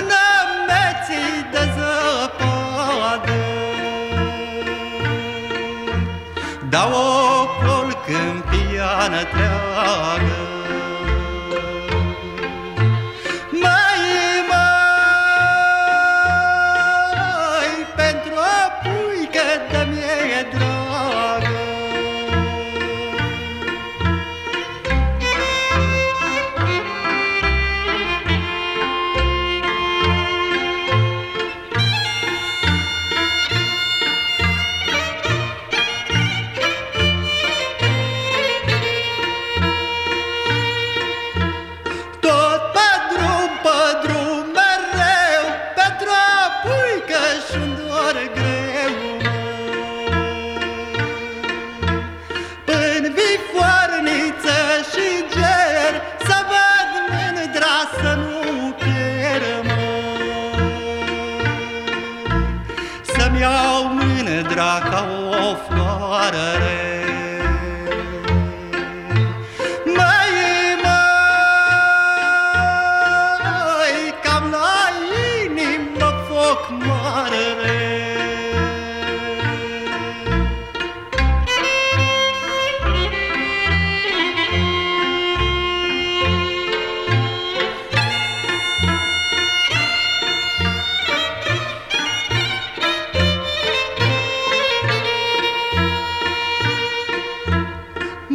până meții de zăpadă. Dau o col câmpiană treagă, Mai, mai, pentru o puică de miedră, mândra ca o floare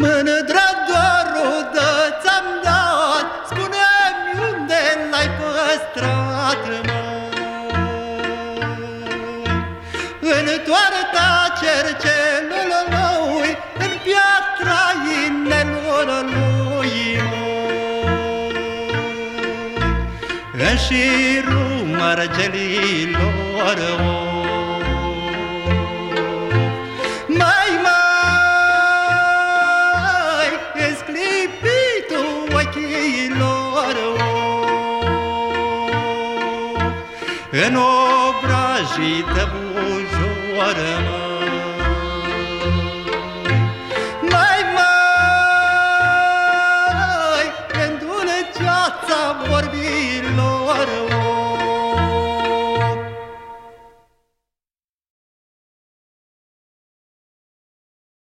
Mândra dorul de ți-am dat Spune-mi unde l-ai păstrat, măi În toarta cercelului În piatra inelor lui, măi În șirul mărgelilor, oh. În obrajii tău ușoară